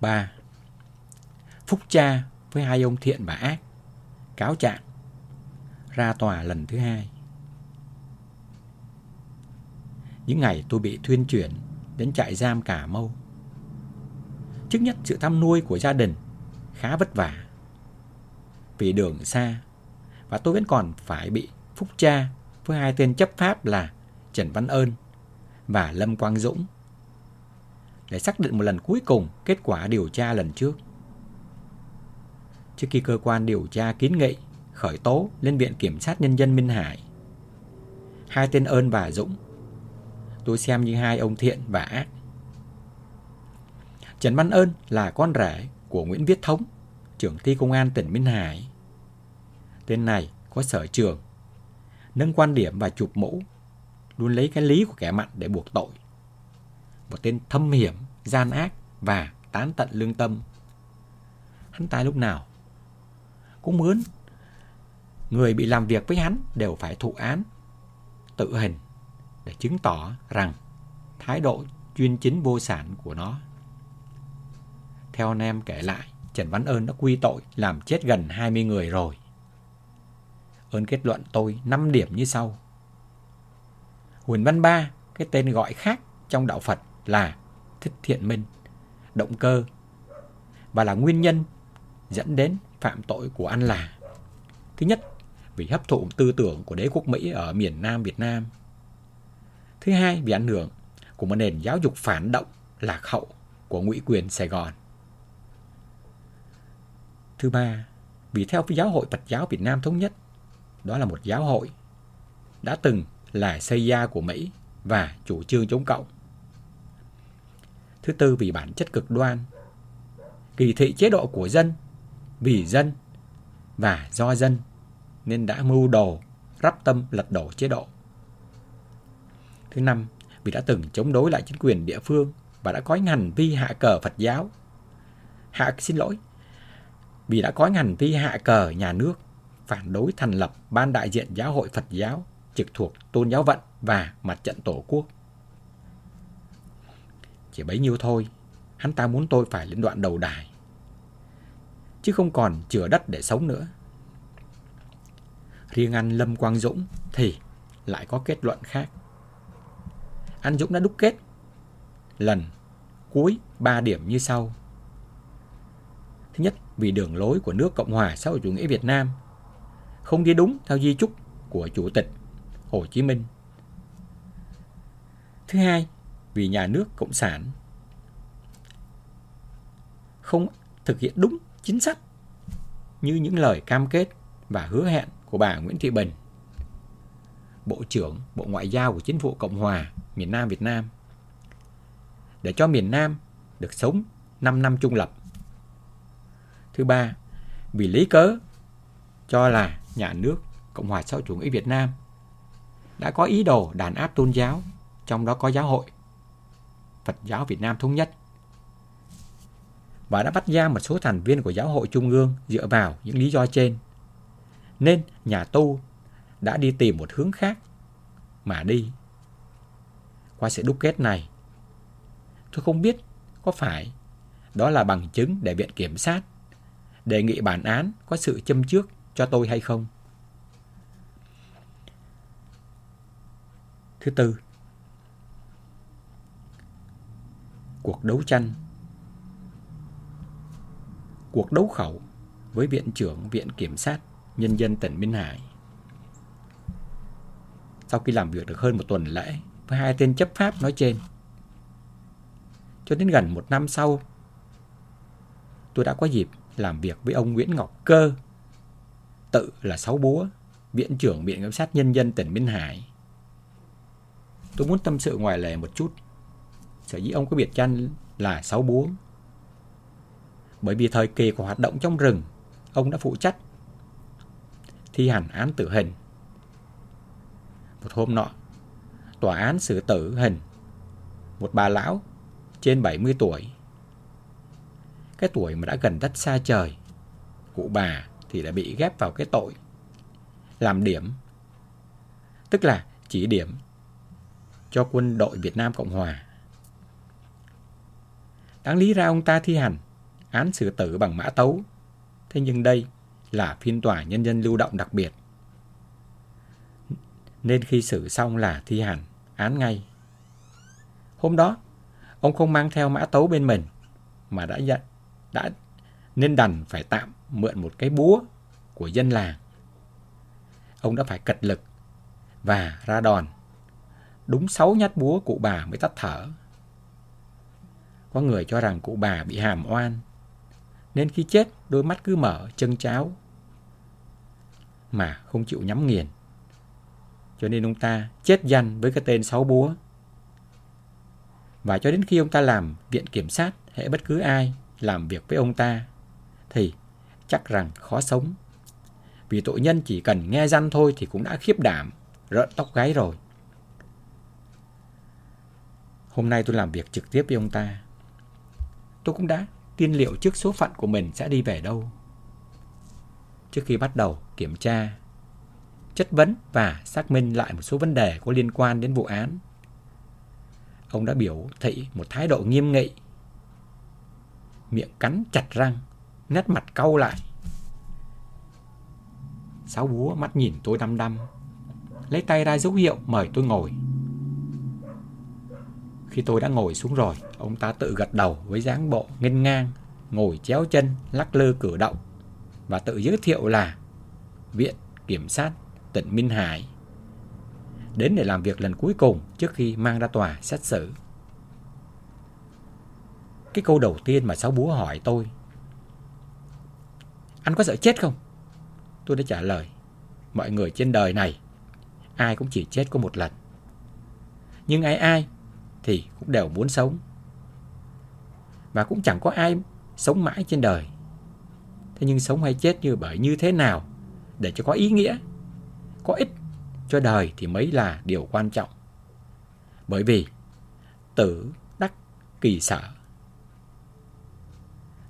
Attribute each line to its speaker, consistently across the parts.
Speaker 1: 3. Phúc cha với hai ông thiện và ác. Cáo trạng. Ra tòa lần thứ hai. Những ngày tôi bị thuyên chuyển đến trại giam Cà Mâu. Trước nhất sự thăm nuôi của gia đình khá vất vả. Vì đường xa và tôi vẫn còn phải bị phúc cha với hai tên chấp pháp là Trần Văn Ơn và Lâm Quang Dũng để xác định một lần cuối cùng kết quả điều tra lần trước. Trước khi cơ quan điều tra kiến nghị khởi tố lên Viện Kiểm sát Nhân dân Minh Hải, hai tên Ơn và Dũng tôi xem như hai ông thiện và ác. Trần Văn Ơn là con rể của Nguyễn Viết Thống, trưởng ty công an tỉnh Minh Hải. Tên này có sở trường, nâng quan điểm và chụp mũ, luôn lấy cái lý của kẻ mặn để buộc tội. Một tên thâm hiểm, gian ác và tán tận lương tâm. Hắn ta lúc nào cũng muốn người bị làm việc với hắn đều phải thụ án, tự hình để chứng tỏ rằng thái độ chuyên chính vô sản của nó. Theo anh em kể lại, Trần Văn Ơn đã quy tội làm chết gần 20 người rồi. Ơn kết luận tôi 5 điểm như sau. Huỳnh Văn Ba, cái tên gọi khác trong đạo Phật là Thích Thiện Minh, động cơ và là nguyên nhân dẫn đến phạm tội của anh là Thứ nhất, vì hấp thụ tư tưởng của đế quốc Mỹ ở miền Nam Việt Nam. Thứ hai, vì ảnh hưởng của một nền giáo dục phản động lạc hậu của ngụy quyền Sài Gòn. Thứ ba, vì theo giáo hội Phật giáo Việt Nam Thống Nhất, đó là một giáo hội đã từng là xây gia của Mỹ và chủ trương chống cộng. Thứ tư, vì bản chất cực đoan, kỳ thị chế độ của dân, vì dân và do dân nên đã mưu đồ, rắp tâm lật đổ chế độ. Thứ năm, vì đã từng chống đối lại chính quyền địa phương và đã có những hành vi hạ cờ Phật giáo. Hạ xin lỗi, vì đã có những hành vi hạ cờ nhà nước, phản đối thành lập ban đại diện giáo hội Phật giáo trực thuộc tôn giáo vận và mặt trận tổ quốc. Chỉ bấy nhiêu thôi, hắn ta muốn tôi phải lên đoạn đầu đài. Chứ không còn chừa đất để sống nữa. Riêng anh Lâm Quang Dũng thì lại có kết luận khác. Anh Dũng đã đúc kết lần cuối 3 điểm như sau. Thứ nhất, vì đường lối của nước Cộng hòa xã hội chủ nghĩa Việt Nam không đi đúng theo di chúc của Chủ tịch Hồ Chí Minh. Thứ hai, vì nhà nước Cộng sản không thực hiện đúng chính sách như những lời cam kết và hứa hẹn của bà Nguyễn Thị Bình, Bộ trưởng Bộ Ngoại giao của Chính phủ Cộng hòa miền Nam Việt Nam, để cho miền Nam được sống 5 năm trung lập. Thứ ba, vì lý cớ cho là nhà nước Cộng hòa xã hội chủ nghĩa Việt Nam đã có ý đồ đàn áp tôn giáo, trong đó có giáo hội Phật giáo Việt Nam Thống Nhất và đã bắt giam một số thành viên của giáo hội Trung ương dựa vào những lý do trên. Nên nhà tu đã đi tìm một hướng khác mà đi. Qua sự đúc kết này, tôi không biết có phải đó là bằng chứng để viện kiểm sát đề nghị bản án có sự châm trước cho tôi hay không. Thứ tư, cuộc đấu tranh cuộc đấu khẩu với Viện trưởng Viện Kiểm sát Nhân dân tỉnh Minh Hải. Sau khi làm việc được hơn một tuần lễ với hai tên chấp pháp nói trên, cho đến gần một năm sau, tôi đã có dịp làm việc với ông Nguyễn Ngọc Cơ, tự là Sáu Búa, Viện trưởng Viện Kiểm sát Nhân dân tỉnh Minh Hải. Tôi muốn tâm sự ngoài lề một chút. Sở dĩ ông có biệt danh là Sáu Búa bởi vì thời kỳ của hoạt động trong rừng, ông đã phụ trách thi hành án tử hình. Một hôm nọ, tòa án xử tử hình một bà lão trên 70 tuổi. Cái tuổi mà đã gần đất xa trời. Cụ bà thì đã bị ghép vào cái tội làm điểm. Tức là chỉ điểm cho quân đội Việt Nam Cộng Hòa. Đáng lý ra ông ta thi hành án xử tử bằng mã tấu. Thế nhưng đây là phiên tòa nhân dân lưu động đặc biệt. Nên khi xử xong là thi hành án ngay. Hôm đó, ông không mang theo mã tấu bên mình, mà đã nhận, đã nên đành phải tạm mượn một cái búa của dân làng. Ông đã phải cật lực và ra đòn. Đúng sáu nhát búa cụ bà mới tắt thở. Có người cho rằng cụ bà bị hàm oan, nên khi chết đôi mắt cứ mở chân cháo mà không chịu nhắm nghiền. Cho nên ông ta chết danh với cái tên sáu búa. Và cho đến khi ông ta làm viện kiểm sát hệ bất cứ ai làm việc với ông ta thì chắc rằng khó sống. Vì tội nhân chỉ cần nghe răn thôi thì cũng đã khiếp đảm, rợn tóc gáy rồi. Hôm nay tôi làm việc trực tiếp với ông ta. Tôi cũng đã tiên liệu trước số phận của mình sẽ đi về đâu. Trước khi bắt đầu kiểm tra, chất vấn và xác minh lại một số vấn đề có liên quan đến vụ án, ông đã biểu thị một thái độ nghiêm nghị, miệng cắn chặt răng, nét mặt cau lại. Sáu búa mắt nhìn tôi đăm đăm, lấy tay ra dấu hiệu mời tôi ngồi. Khi tôi đã ngồi xuống rồi, ông ta tự gật đầu với dáng bộ nghênh ngang, ngồi chéo chân, lắc lư cử động và tự giới thiệu là Viện Kiểm sát tỉnh Minh Hải đến để làm việc lần cuối cùng trước khi mang ra tòa xét xử. Cái câu đầu tiên mà Sáu Búa hỏi tôi Anh có sợ chết không? Tôi đã trả lời Mọi người trên đời này Ai cũng chỉ chết có một lần Nhưng ai ai thì cũng đều muốn sống. Và cũng chẳng có ai Sống mãi trên đời. Thế nhưng sống hay chết như bởi như thế nào Để cho có ý nghĩa Có ích cho đời thì mới là điều quan trọng. Bởi vì Tử đắc kỳ sở.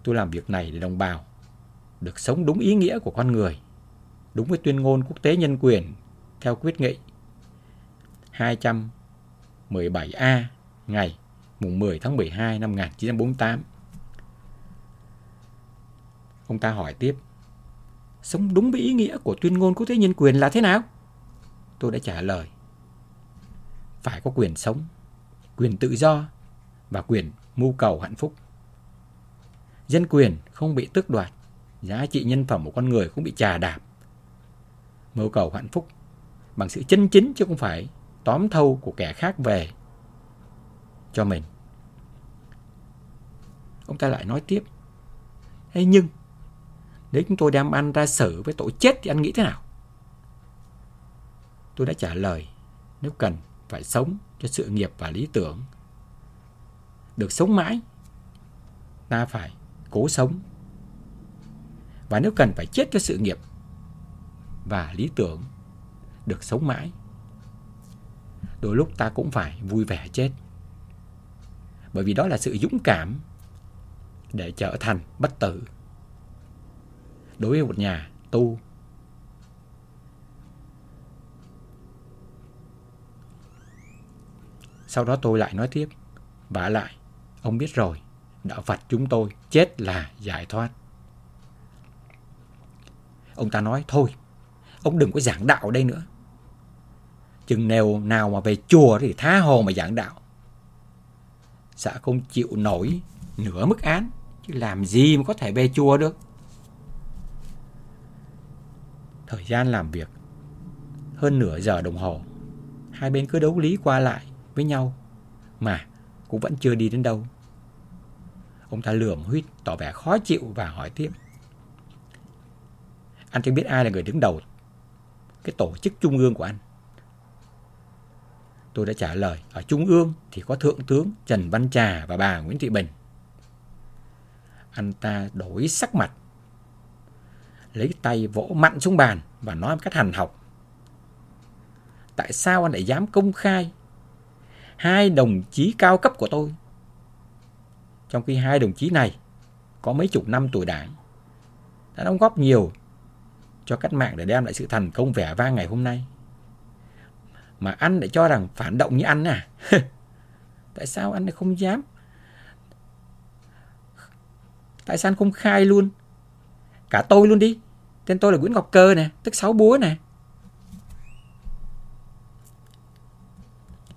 Speaker 1: Tôi làm việc này để đồng bào được sống đúng ý nghĩa của con người, đúng với tuyên ngôn quốc tế nhân quyền theo quyết nghị 217A ngày mùng 10 tháng 12 năm 1948. Ông ta hỏi tiếp, sống đúng với ý nghĩa của tuyên ngôn quốc tế nhân quyền là thế nào? Tôi đã trả lời, phải có quyền sống, quyền tự do và quyền mưu cầu hạnh phúc. Dân quyền không bị tước đoạt, giá trị nhân phẩm của con người không bị trà đạp. Mưu cầu hạnh phúc bằng sự chân chính chứ không phải tóm thâu của kẻ khác về cho mình. Ông ta lại nói tiếp. Thế nhưng, nếu chúng tôi đem ăn ra xử với tội chết thì anh nghĩ thế nào? Tôi đã trả lời, nếu cần phải sống cho sự nghiệp và lý tưởng. Được sống mãi, ta phải cố sống. Và nếu cần phải chết cho sự nghiệp và lý tưởng được sống mãi, đôi lúc ta cũng phải vui vẻ chết. Bởi vì đó là sự dũng cảm để trở thành bất tử. Đối với một nhà tu Sau đó tôi lại nói tiếp. vả lại, ông biết rồi, đạo Phật chúng tôi chết là giải thoát. Ông ta nói, thôi, ông đừng có giảng đạo ở đây nữa. Chừng nào nào mà về chùa thì tha hồ mà giảng đạo. Xã không chịu nổi nửa mức án, chứ làm gì mà có thể bê chua được. Thời gian làm việc hơn nửa giờ đồng hồ, hai bên cứ đấu lý qua lại với nhau mà cũng vẫn chưa đi đến đâu. Ông ta lườm huyết tỏ vẻ khó chịu và hỏi tiếp. Anh chưa biết ai là người đứng đầu cái tổ chức trung ương của anh? Tôi đã trả lời, ở trung ương thì có Thượng tướng Trần Văn Trà và bà Nguyễn Thị Bình. Anh ta đổi sắc mặt, lấy tay vỗ mặn xuống bàn và nói một cách hành học. Tại sao anh lại dám công khai hai đồng chí cao cấp của tôi. Trong khi hai đồng chí này có mấy chục năm tuổi đảng, đã đóng góp nhiều cho cách mạng để đem lại sự thành công vẻ vang ngày hôm nay. Mà anh lại cho rằng phản động như anh à? Tại sao anh lại không dám Tại sao anh không khai luôn? Cả tôi luôn đi. Tên tôi là Nguyễn Ngọc Cơ nè, tức Sáu Búa nè.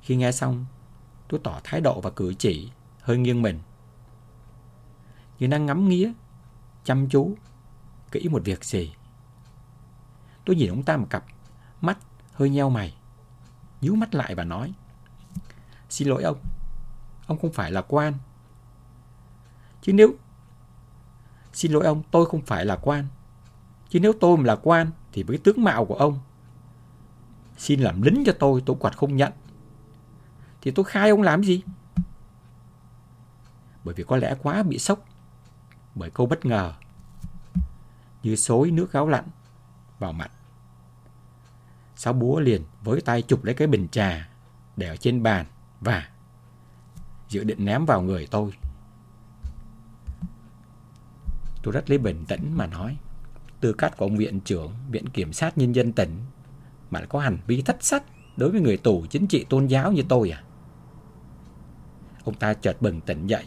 Speaker 1: Khi nghe xong, tôi tỏ thái độ và cử chỉ hơi nghiêng mình. Như đang ngắm nghía, chăm chú, kỹ một việc gì. Tôi nhìn ông ta một cặp, mắt hơi nheo mày, nhíu mắt lại và nói. Xin lỗi ông, ông không phải là quan. Chứ nếu... Xin lỗi ông, tôi không phải là quan. Chứ nếu tôi mà là quan thì với tướng mạo của ông, xin làm lính cho tôi, tôi quạt không nhận. Thì tôi khai ông làm gì? Bởi vì có lẽ quá bị sốc bởi câu bất ngờ như xối nước gáo lạnh vào mặt. Sáu búa liền với tay chụp lấy cái bình trà để ở trên bàn và dự định ném vào người tôi. Tôi rất lấy bình tĩnh mà nói tư cách của ông viện trưởng Viện Kiểm sát Nhân dân tỉnh mà lại có hành vi thất sách đối với người tù chính trị tôn giáo như tôi à? Ông ta chợt bừng tỉnh dậy.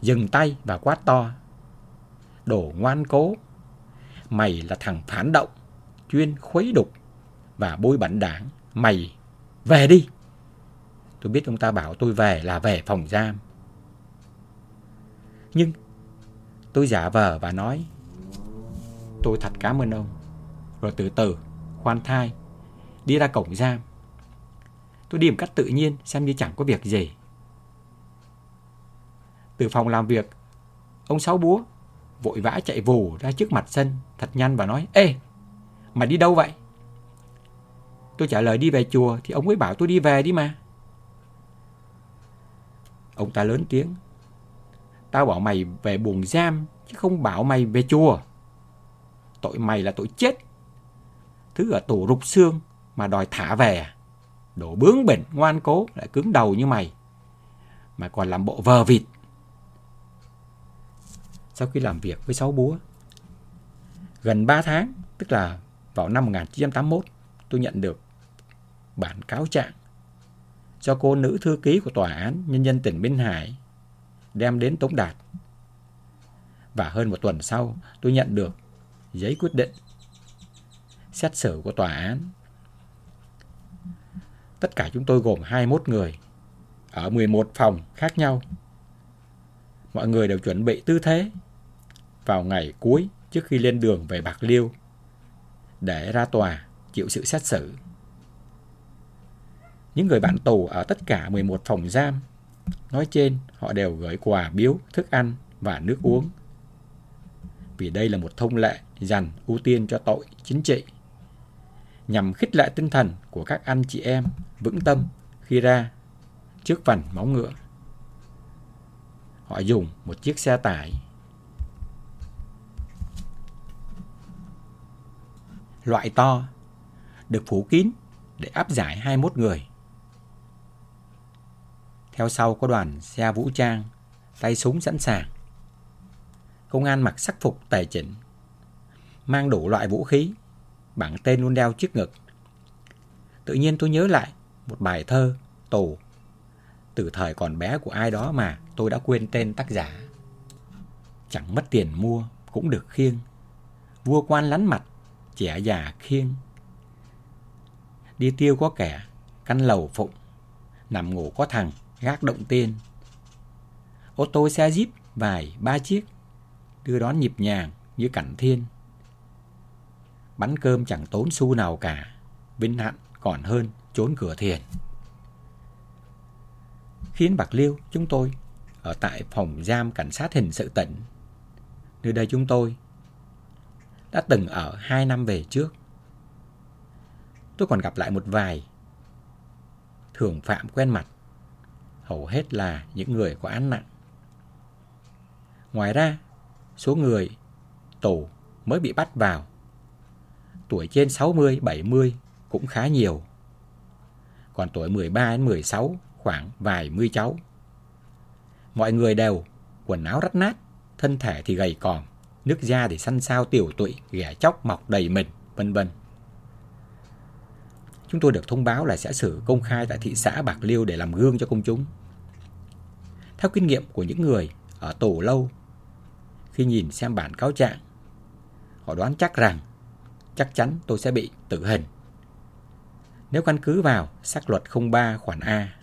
Speaker 1: Dừng tay và quát to. Đồ ngoan cố. Mày là thằng phản động, chuyên khuấy đục và bôi bẩn đảng. Mày về đi. Tôi biết ông ta bảo tôi về là về phòng giam. Nhưng tôi giả vờ và nói Tôi thật cảm ơn ông. Rồi từ từ, khoan thai, đi ra cổng giam. Tôi đi một cách tự nhiên, xem như chẳng có việc gì. Từ phòng làm việc, ông Sáu Búa vội vã chạy vù ra trước mặt sân, thật nhanh và nói, Ê, mà đi đâu vậy? Tôi trả lời đi về chùa thì ông ấy bảo tôi đi về đi mà. Ông ta lớn tiếng. Tao bảo mày về buồng giam chứ không bảo mày về chùa. Tội mày là tội chết. Thứ ở tù rục xương mà đòi thả về à? Bướng bỉnh, ngoan cố, lại cứng đầu như mày. Mà còn làm bộ vờ vịt. Sau khi làm việc với sáu búa, gần 3 tháng, tức là vào năm 1981, tôi nhận được bản cáo trạng do cô nữ thư ký của Tòa án Nhân dân tỉnh Biên Hải đem đến Tống Đạt. Và hơn một tuần sau, tôi nhận được giấy quyết định xét xử của tòa án. Tất cả chúng tôi gồm 21 người ở 11 phòng khác nhau. Mọi người đều chuẩn bị tư thế vào ngày cuối trước khi lên đường về Bạc Liêu để ra tòa chịu sự xét xử. Những người bạn tù ở tất cả 11 phòng giam nói trên họ đều gửi quà biếu, thức ăn và nước uống vì đây là một thông lệ dành ưu tiên cho tội chính trị nhằm khích lệ tinh thần của các anh chị em vững tâm khi ra trước phần máu ngựa. Họ dùng một chiếc xe tải loại to được phủ kín để áp giải 21 người. Theo sau có đoàn xe vũ trang, tay súng sẵn sàng. Công an mặc sắc phục tài chỉnh, mang đủ loại vũ khí, bảng tên luôn đeo trước ngực. Tự nhiên tôi nhớ lại một bài thơ tù từ thời còn bé của ai đó mà tôi đã quên tên tác giả. Chẳng mất tiền mua cũng được khiêng. Vua quan lắn mặt, trẻ già khiêng. Đi tiêu có kẻ, căn lầu phụng, nằm ngủ có thằng, gác động tiên. Ô tô xe jeep vài ba chiếc, đưa đón nhịp nhàng như cảnh thiên. Bánh cơm chẳng tốn xu nào cả, vinh hạnh còn hơn trốn cửa thiền. Khiến Bạc Liêu chúng tôi ở tại phòng giam cảnh sát hình sự tỉnh. Nơi đây chúng tôi đã từng ở hai năm về trước. Tôi còn gặp lại một vài thường phạm quen mặt, hầu hết là những người có án nặng. Ngoài ra, số người tù mới bị bắt vào tuổi trên 60, 70 cũng khá nhiều. Còn tuổi 13 đến 16 khoảng vài mươi cháu. Mọi người đều quần áo rách nát, thân thể thì gầy còm, nước da thì săn sao tiểu tụy, ghẻ chóc mọc đầy mình, vân vân. Chúng tôi được thông báo là sẽ xử công khai tại thị xã Bạc Liêu để làm gương cho công chúng. Theo kinh nghiệm của những người ở tù lâu khi nhìn xem bản cáo trạng. Họ đoán chắc rằng chắc chắn tôi sẽ bị tử hình. Nếu căn cứ vào xác luật 03 khoản A.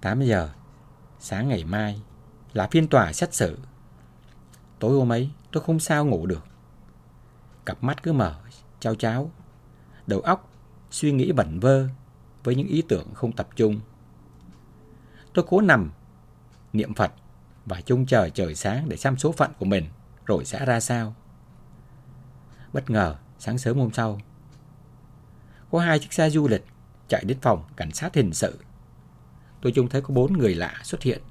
Speaker 1: 8 giờ sáng ngày mai là phiên tòa xét xử. Tối hôm ấy tôi không sao ngủ được. Cặp mắt cứ mở, trao cháo. Đầu óc suy nghĩ bẩn vơ với những ý tưởng không tập trung. Tôi cố nằm, niệm Phật và trông chờ trời sáng để xem số phận của mình rồi sẽ ra sao. Bất ngờ, sáng sớm hôm sau, có hai chiếc xe du lịch chạy đến phòng cảnh sát hình sự. Tôi trông thấy có bốn người lạ xuất hiện.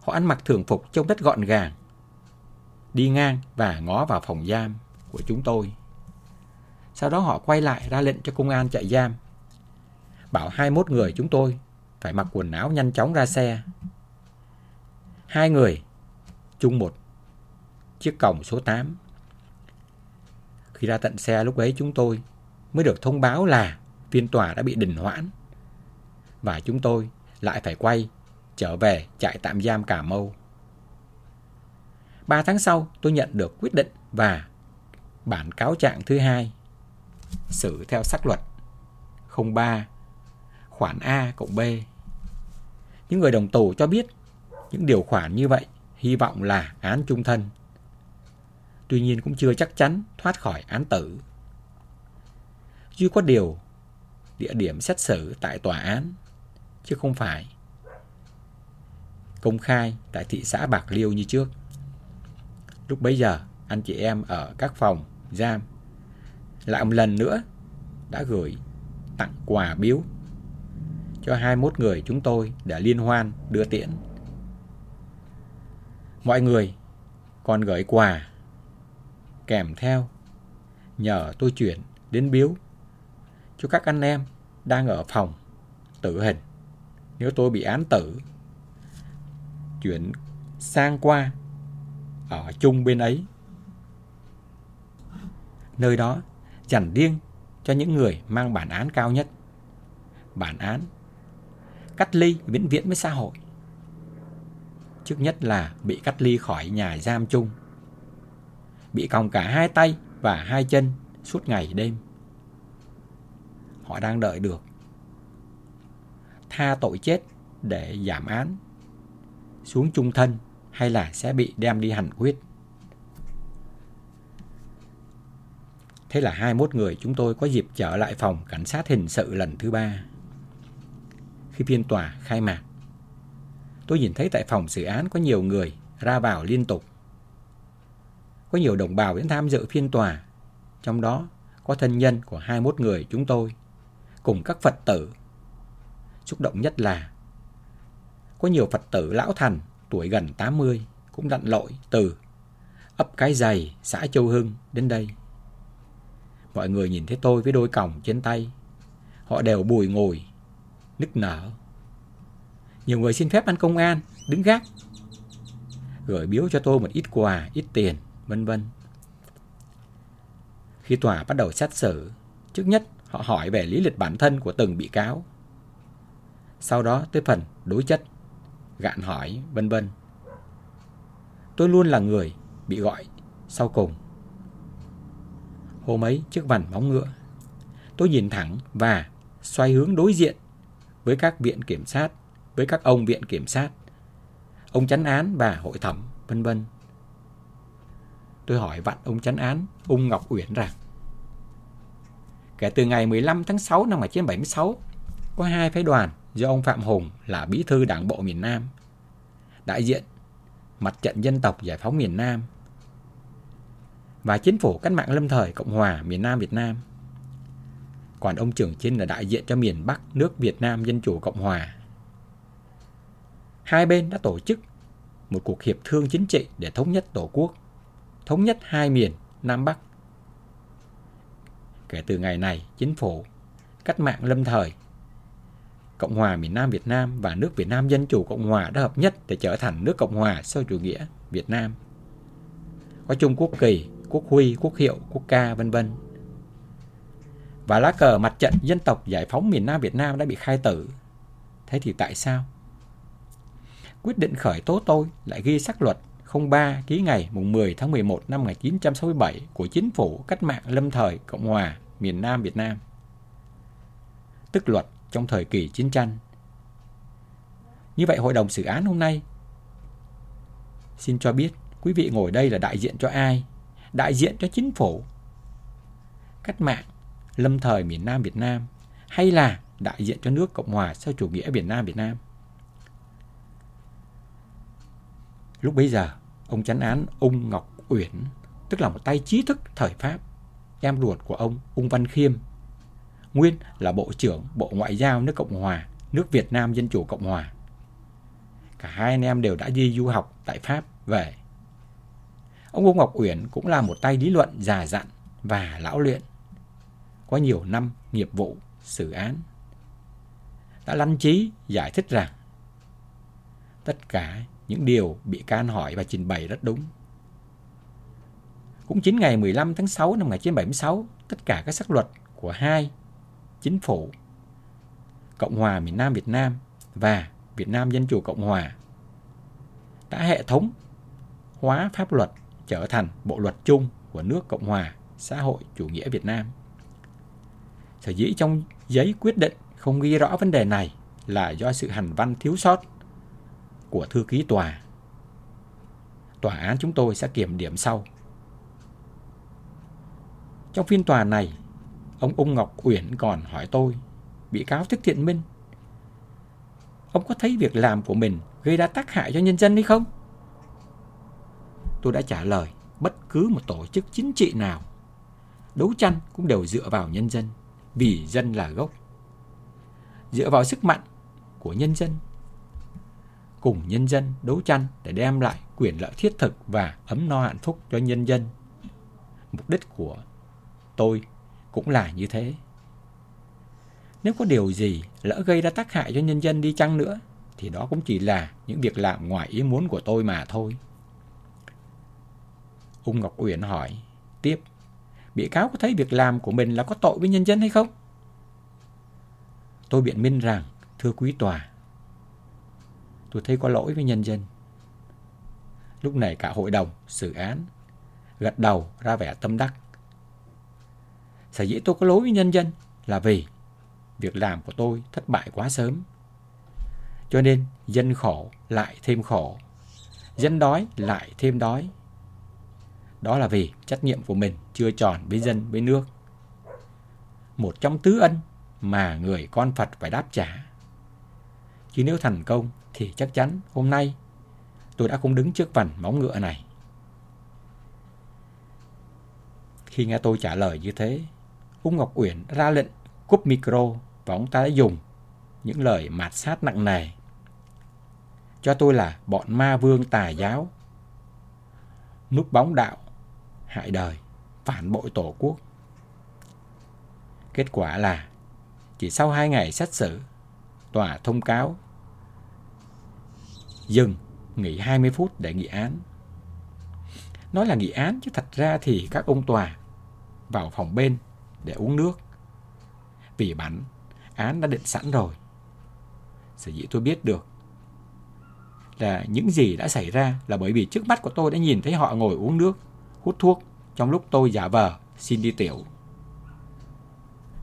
Speaker 1: Họ ăn mặc thường phục trông rất gọn gàng, đi ngang và ngó vào phòng giam của chúng tôi. Sau đó họ quay lại ra lệnh cho công an chạy giam. Bảo 21 người chúng tôi phải mặc quần áo nhanh chóng ra xe. Hai người, chung một chiếc cổng số 8. Khi ra tận xe lúc ấy chúng tôi mới được thông báo là phiên tòa đã bị đình hoãn. Và chúng tôi lại phải quay trở về trại tạm giam Cà Mau. Ba tháng sau, tôi nhận được quyết định và bản cáo trạng thứ hai xử theo sắc luật 03 khoản A cộng B. Những người đồng tù cho biết những điều khoản như vậy hy vọng là án trung thân. Tuy nhiên cũng chưa chắc chắn thoát khỏi án tử. Duy có điều, địa điểm xét xử tại tòa án, chứ không phải công khai tại thị xã Bạc Liêu như trước. Lúc bấy giờ, anh chị em ở các phòng giam lại một lần nữa đã gửi tặng quà biếu cho 21 người chúng tôi để liên hoan đưa tiễn. Mọi người còn gửi quà kèm theo nhờ tôi chuyển đến biếu cho các anh em đang ở phòng tử hình nếu tôi bị án tử chuyển sang qua ở chung bên ấy. Nơi đó dành riêng cho những người mang bản án cao nhất. Bản án cách ly vĩnh viễn với xã hội. Trước nhất là bị cách ly khỏi nhà giam chung. Bị còng cả hai tay và hai chân suốt ngày đêm. Họ đang đợi được tha tội chết để giảm án, xuống chung thân hay là sẽ bị đem đi hành quyết. Thế là 21 người chúng tôi có dịp trở lại phòng cảnh sát hình sự lần thứ ba. Khi phiên tòa khai mạc, tôi nhìn thấy tại phòng xử án có nhiều người ra vào liên tục. Có nhiều đồng bào đến tham dự phiên tòa, trong đó có thân nhân của 21 người chúng tôi, cùng các Phật tử. Xúc động nhất là có nhiều Phật tử lão thành tuổi gần 80 cũng lặn lội từ ấp Cái giày xã Châu Hưng đến đây. Mọi người nhìn thấy tôi với đôi còng trên tay. Họ đều bùi ngồi, nức nở. Nhiều người xin phép ăn công an, đứng gác. Gửi biếu cho tôi một ít quà, ít tiền, vân vân. Khi tòa bắt đầu xét xử, trước nhất họ hỏi về lý lịch bản thân của từng bị cáo. Sau đó tới phần đối chất gạn hỏi, vân vân. Tôi luôn là người bị gọi sau cùng. Hôm ấy trước vằn móng ngựa, tôi nhìn thẳng và xoay hướng đối diện với các viện kiểm sát, với các ông viện kiểm sát, ông chánh án và hội thẩm, vân vân. Tôi hỏi vặn ông chánh án, ông Ngọc Uyển rằng Kể từ ngày 15 tháng 6 năm 1976, có hai phái đoàn do ông Phạm Hùng là bí thư đảng bộ miền Nam, đại diện mặt trận dân tộc giải phóng miền Nam và chính phủ cách mạng lâm thời Cộng hòa miền Nam Việt Nam. Còn ông Trường Chinh là đại diện cho miền Bắc nước Việt Nam Dân Chủ Cộng Hòa. Hai bên đã tổ chức một cuộc hiệp thương chính trị để thống nhất Tổ quốc, thống nhất hai miền Nam Bắc. Kể từ ngày này, chính phủ cách mạng lâm thời Cộng hòa miền Nam Việt Nam và nước Việt Nam Dân Chủ Cộng Hòa đã hợp nhất để trở thành nước Cộng hòa sau chủ nghĩa Việt Nam. Có chung quốc kỳ, quốc huy, quốc hiệu, quốc ca, vân vân. Và lá cờ mặt trận dân tộc giải phóng miền Nam Việt Nam đã bị khai tử. Thế thì tại sao? quyết định khởi tố tôi lại ghi sắc luật 03 ký ngày 10 tháng 11 năm 1967 của Chính phủ Cách mạng Lâm thời Cộng hòa miền Nam Việt Nam. Tức luật trong thời kỳ chiến tranh. Như vậy hội đồng xử án hôm nay xin cho biết quý vị ngồi đây là đại diện cho ai? Đại diện cho chính phủ cách mạng lâm thời miền Nam Việt Nam hay là đại diện cho nước Cộng hòa xã chủ nghĩa Việt Nam Việt Nam? Lúc bấy giờ, ông chánh án Ung Ngọc Uyển, tức là một tay trí thức thời Pháp, em ruột của ông Ung Văn Khiêm, nguyên là Bộ trưởng Bộ Ngoại giao nước Cộng hòa, nước Việt Nam Dân Chủ Cộng hòa. Cả hai anh em đều đã đi du học tại Pháp về. Ông Ngô Ngọc Uyển cũng là một tay lý luận già dặn và lão luyện, có nhiều năm nghiệp vụ xử án. Đã lăn trí giải thích rằng tất cả những điều bị can hỏi và trình bày rất đúng. Cũng chính ngày 15 tháng 6 năm 1976, tất cả các sắc luật của hai chính phủ Cộng hòa miền Nam Việt Nam và Việt Nam Dân Chủ Cộng Hòa đã hệ thống hóa pháp luật trở thành bộ luật chung của nước Cộng hòa xã hội chủ nghĩa Việt Nam. Sở dĩ trong giấy quyết định không ghi rõ vấn đề này là do sự hành văn thiếu sót của thư ký tòa. Tòa án chúng tôi sẽ kiểm điểm sau. Trong phiên tòa này, ông Ung Ngọc Uyển còn hỏi tôi, bị cáo Thích Thiện Minh, ông có thấy việc làm của mình gây ra tác hại cho nhân dân hay không? Tôi đã trả lời, bất cứ một tổ chức chính trị nào, đấu tranh cũng đều dựa vào nhân dân, vì dân là gốc. Dựa vào sức mạnh của nhân dân cùng nhân dân đấu tranh để đem lại quyền lợi thiết thực và ấm no hạnh phúc cho nhân dân. Mục đích của tôi cũng là như thế. Nếu có điều gì lỡ gây ra tác hại cho nhân dân đi chăng nữa, thì đó cũng chỉ là những việc làm ngoài ý muốn của tôi mà thôi. Ung Ngọc Uyển hỏi tiếp, bị cáo có thấy việc làm của mình là có tội với nhân dân hay không? Tôi biện minh rằng, thưa quý tòa, tôi thấy có lỗi với nhân dân. Lúc này cả hội đồng, xử án, gật đầu ra vẻ tâm đắc. Sở dĩ tôi có lỗi với nhân dân là vì việc làm của tôi thất bại quá sớm. Cho nên dân khổ lại thêm khổ, dân đói lại thêm đói. Đó là vì trách nhiệm của mình chưa tròn với dân với nước. Một trong tứ ân mà người con Phật phải đáp trả. Chứ nếu thành công thì chắc chắn hôm nay tôi đã không đứng trước vành móng ngựa này. Khi nghe tôi trả lời như thế, Ung Ngọc Uyển ra lệnh cúp micro và ông ta đã dùng những lời mạt sát nặng nề. Cho tôi là bọn ma vương tà giáo, núp bóng đạo, hại đời, phản bội tổ quốc. Kết quả là chỉ sau hai ngày xét xử, tòa thông cáo dừng nghỉ 20 phút để nghị án. Nói là nghị án chứ thật ra thì các ông tòa vào phòng bên để uống nước. Vì bắn, án đã định sẵn rồi. Sở dĩ tôi biết được là những gì đã xảy ra là bởi vì trước mắt của tôi đã nhìn thấy họ ngồi uống nước, hút thuốc trong lúc tôi giả vờ xin đi tiểu.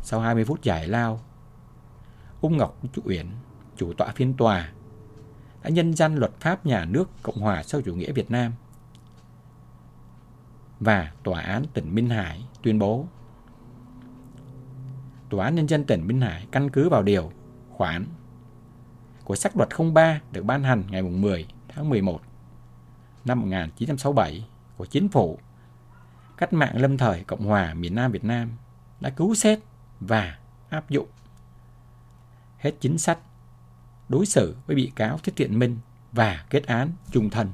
Speaker 1: Sau 20 phút giải lao, Ung Ngọc Chủ Uyển, chủ tọa phiên tòa, đã nhân danh luật pháp nhà nước Cộng hòa sau chủ nghĩa Việt Nam và Tòa án tỉnh Minh Hải tuyên bố Tòa án Nhân dân tỉnh Bình Hải căn cứ vào điều khoản của sắc luật 03 được ban hành ngày 10 tháng 11 năm 1967 của Chính phủ Cách mạng lâm thời Cộng hòa miền Nam Việt Nam đã cứu xét và áp dụng hết chính sách đối xử với bị cáo Thích Thiện Minh và kết án trung thân.